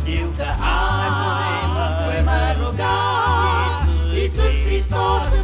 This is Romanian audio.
știu că azi voi mă ruga Iisus Hristos